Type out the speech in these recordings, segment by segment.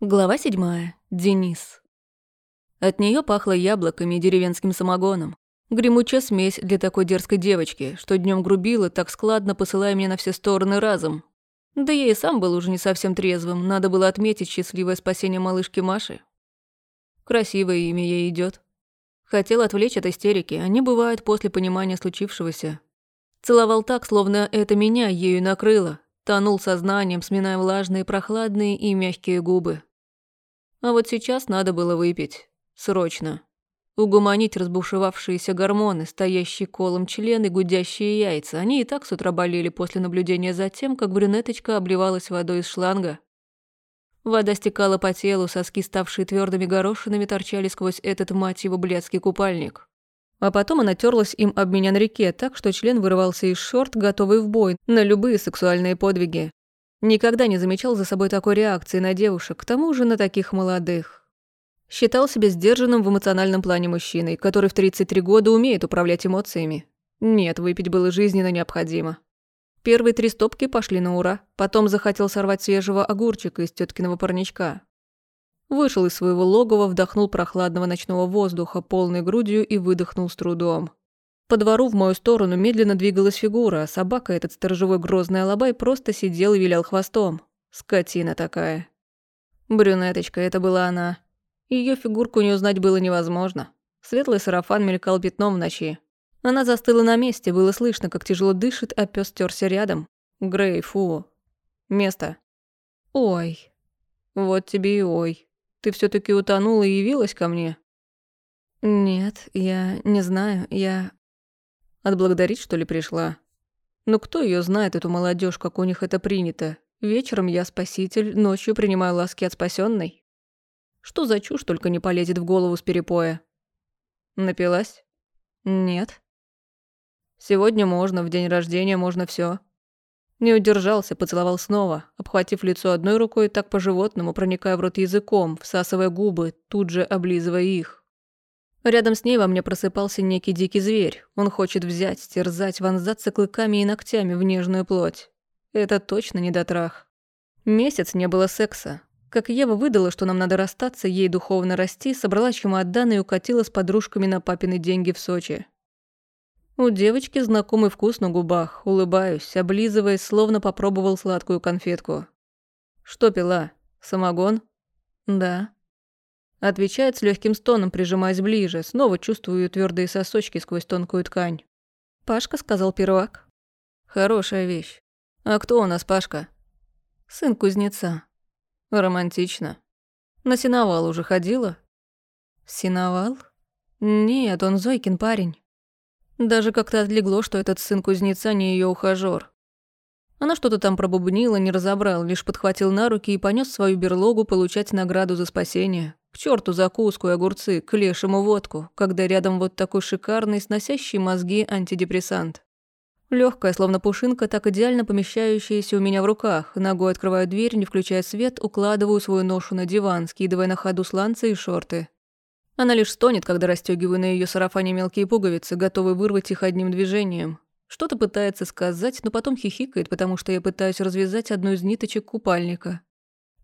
Глава седьмая. Денис. От нее пахло яблоками и деревенским самогоном. Гремучая смесь для такой дерзкой девочки, что днем грубила, так складно посылая меня на все стороны разом. Да я и сам был уже не совсем трезвым, надо было отметить счастливое спасение малышки Маши. Красивое имя ей идет. Хотел отвлечь от истерики, они бывают после понимания случившегося. Целовал так, словно это меня ею накрыло, тонул сознанием, сминая влажные, прохладные и мягкие губы. А вот сейчас надо было выпить. Срочно. Угуманить разбушевавшиеся гормоны, стоящие колом член и гудящие яйца. Они и так с утра болели после наблюдения за тем, как брюнеточка обливалась водой из шланга. Вода стекала по телу, соски, ставшие твердыми горошинами, торчали сквозь этот, мать его, блядский купальник. А потом она терлась им об меня на реке, так что член вырывался из шорт, готовый в бой, на любые сексуальные подвиги. Никогда не замечал за собой такой реакции на девушек, к тому же на таких молодых. Считал себя сдержанным в эмоциональном плане мужчиной, который в 33 года умеет управлять эмоциями. Нет, выпить было жизненно необходимо. Первые три стопки пошли на ура, потом захотел сорвать свежего огурчика из теткиного парничка. Вышел из своего логова, вдохнул прохладного ночного воздуха полной грудью и выдохнул с трудом. По двору в мою сторону медленно двигалась фигура, а собака, этот сторожевой грозный алабай, просто сидел и вилял хвостом. Скотина такая. Брюнеточка, это была она. Ее фигурку не узнать было невозможно. Светлый сарафан мелькал пятном в ночи. Она застыла на месте, было слышно, как тяжело дышит, а пес терся рядом. Грей, фу. Место. Ой. Вот тебе и ой. Ты все таки утонула и явилась ко мне? Нет, я не знаю, я... Отблагодарить, что ли, пришла? Ну кто ее знает, эту молодежь, как у них это принято? Вечером я спаситель, ночью принимаю ласки от спасенной. Что за чушь только не полезет в голову с перепоя? Напилась? Нет. Сегодня можно, в день рождения можно все. Не удержался, поцеловал снова, обхватив лицо одной рукой, так по-животному, проникая в рот языком, всасывая губы, тут же облизывая их. Рядом с ней во мне просыпался некий дикий зверь. Он хочет взять, стерзать, вонзаться клыками и ногтями в нежную плоть. Это точно не дотрах. Месяц не было секса. Как Ева выдала, что нам надо расстаться, ей духовно расти, собрала чемодан и укатила с подружками на папины деньги в Сочи. У девочки знакомый вкус на губах, улыбаюсь, облизываясь, словно попробовал сладкую конфетку. «Что пила? Самогон?» «Да». Отвечает с легким стоном, прижимаясь ближе. Снова чувствую твердые сосочки сквозь тонкую ткань. Пашка сказал первак. Хорошая вещь. А кто у нас Пашка? Сын кузнеца. Романтично. На сеновал уже ходила? Сеновал? Нет, он Зойкин парень. Даже как-то отлегло, что этот сын кузнеца не ее ухажёр. Она что-то там пробубнила, не разобрал, лишь подхватил на руки и понес свою берлогу получать награду за спасение. К черту закуску и огурцы, к лешему водку, когда рядом вот такой шикарный, сносящий мозги антидепрессант. Легкая, словно пушинка, так идеально помещающаяся у меня в руках. Ногой открываю дверь, не включая свет, укладываю свою ношу на диван, скидывая на ходу сланцы и шорты. Она лишь стонет, когда расстегиваю на ее сарафане мелкие пуговицы, готовые вырвать их одним движением. Что-то пытается сказать, но потом хихикает, потому что я пытаюсь развязать одну из ниточек купальника.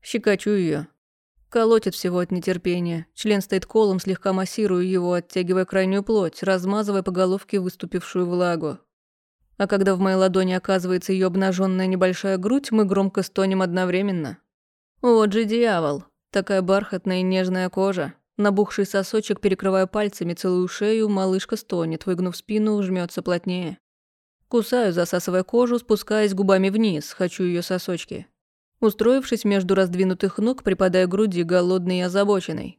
Щекочу ее, Колотит всего от нетерпения. Член стоит колом, слегка массирую его, оттягивая крайнюю плоть, размазывая по головке выступившую влагу. А когда в моей ладони оказывается ее обнаженная небольшая грудь, мы громко стонем одновременно. Вот же дьявол. Такая бархатная и нежная кожа. Набухший сосочек, перекрывая пальцами целую шею, малышка стонет, выгнув спину, жмется плотнее. Кусаю, засасывая кожу, спускаясь губами вниз, хочу ее сосочки. Устроившись между раздвинутых ног, припадая к груди, голодный и озабоченный.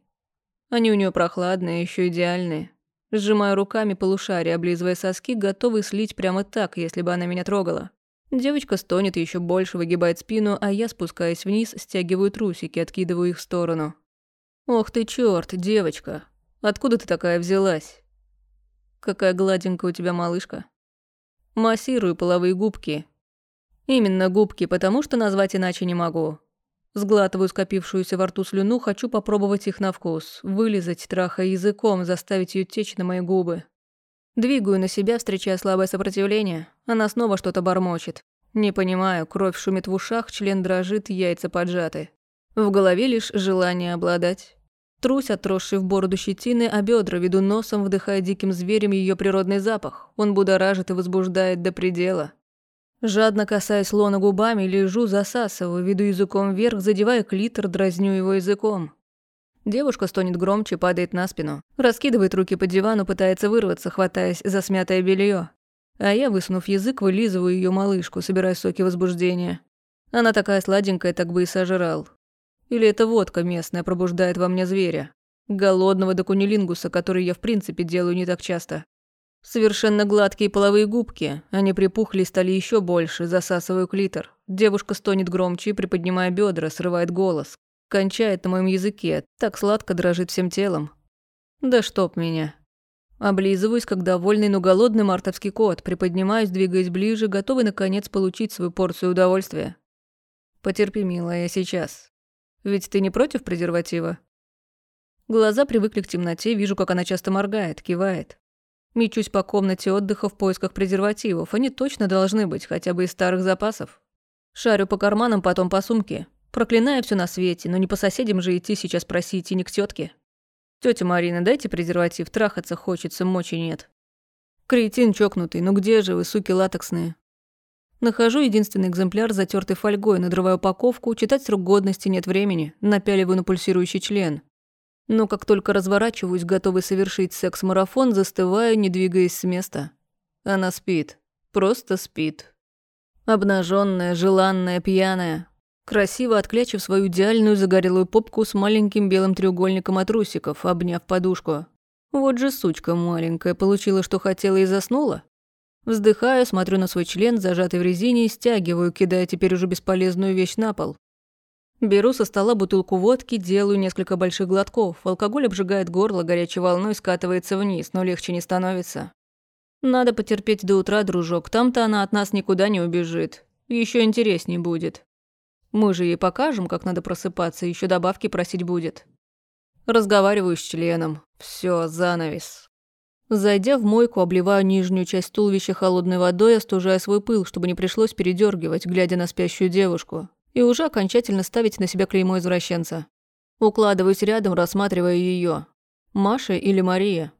Они у нее прохладные, еще идеальные. Сжимаю руками полушария, облизывая соски, готовый слить прямо так, если бы она меня трогала. Девочка стонет еще больше, выгибает спину, а я, спускаясь вниз, стягиваю трусики, откидываю их в сторону. «Ох ты черт, девочка! Откуда ты такая взялась? Какая гладенькая у тебя малышка!» Массирую половые губки, Именно губки, потому что назвать иначе не могу. Сглатываю скопившуюся во рту слюну, хочу попробовать их на вкус, вылизать, трахая языком, заставить ее течь на мои губы. Двигаю на себя, встречая слабое сопротивление. Она снова что-то бормочет. Не понимаю, кровь шумит в ушах, член дрожит, яйца поджаты. В голове лишь желание обладать. Трусь, отросший в бороду щетины, а бедра веду носом, вдыхая диким зверем ее природный запах. Он будоражит и возбуждает до предела. Жадно касаясь лона губами, лежу, засасываю, веду языком вверх, задевая клитор, дразню его языком. Девушка стонет громче, падает на спину. Раскидывает руки по дивану, пытается вырваться, хватаясь за смятое белье. А я, высунув язык, вылизываю ее малышку, собирая соки возбуждения. Она такая сладенькая, так бы и сожрал. Или это водка местная пробуждает во мне зверя. Голодного до кунилингуса, который я в принципе делаю не так часто. Совершенно гладкие половые губки. Они припухли и стали еще больше, засасываю клитор. Девушка стонет громче, приподнимая бедра, срывает голос. Кончает на моем языке, так сладко дрожит всем телом. Да чтоб меня. Облизываюсь, как довольный, но голодный мартовский кот, приподнимаюсь, двигаясь ближе, готовый наконец получить свою порцию удовольствия. Потерпи, милая, сейчас. Ведь ты не против презерватива? Глаза привыкли к темноте, вижу, как она часто моргает, кивает. Мечусь по комнате отдыха в поисках презервативов. Они точно должны быть, хотя бы из старых запасов. Шарю по карманам, потом по сумке. Проклинаю все на свете, но не по соседям же идти сейчас просить и не к тетке. Тетя Марина, дайте презерватив, трахаться хочется, мочи нет. Кретин чокнутый, ну где же вы, суки латексные? Нахожу единственный экземпляр затертой фольгой, надрываю упаковку, читать срок годности нет времени, напяливаю на пульсирующий член. Но как только разворачиваюсь, готовый совершить секс-марафон, застываю, не двигаясь с места. Она спит. Просто спит. Обнаженная, желанная, пьяная. Красиво отклячив свою идеальную загорелую попку с маленьким белым треугольником от русиков, обняв подушку. Вот же сучка маленькая, получила, что хотела и заснула. Вздыхаю, смотрю на свой член, зажатый в резине, и стягиваю, кидая теперь уже бесполезную вещь на пол. Беру со стола бутылку водки, делаю несколько больших глотков. Алкоголь обжигает горло, горячей волной скатывается вниз, но легче не становится. Надо потерпеть до утра, дружок, там-то она от нас никуда не убежит. Еще интересней будет. Мы же ей покажем, как надо просыпаться, еще добавки просить будет. Разговариваю с членом. Все, занавес. Зайдя в мойку, обливаю нижнюю часть туловища холодной водой, остужая свой пыл, чтобы не пришлось передергивать, глядя на спящую девушку, и уже окончательно ставить на себя клеймо извращенца. Укладываюсь рядом, рассматривая ее. Маша или Мария?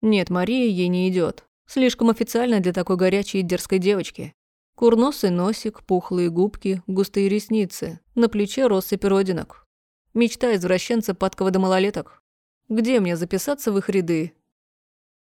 Нет, Мария ей не идет. Слишком официально для такой горячей и дерзкой девочки. Курносый носик, пухлые губки, густые ресницы, на плече россыпь родинок. Мечта извращенца падкого до малолеток. Где мне записаться в их ряды,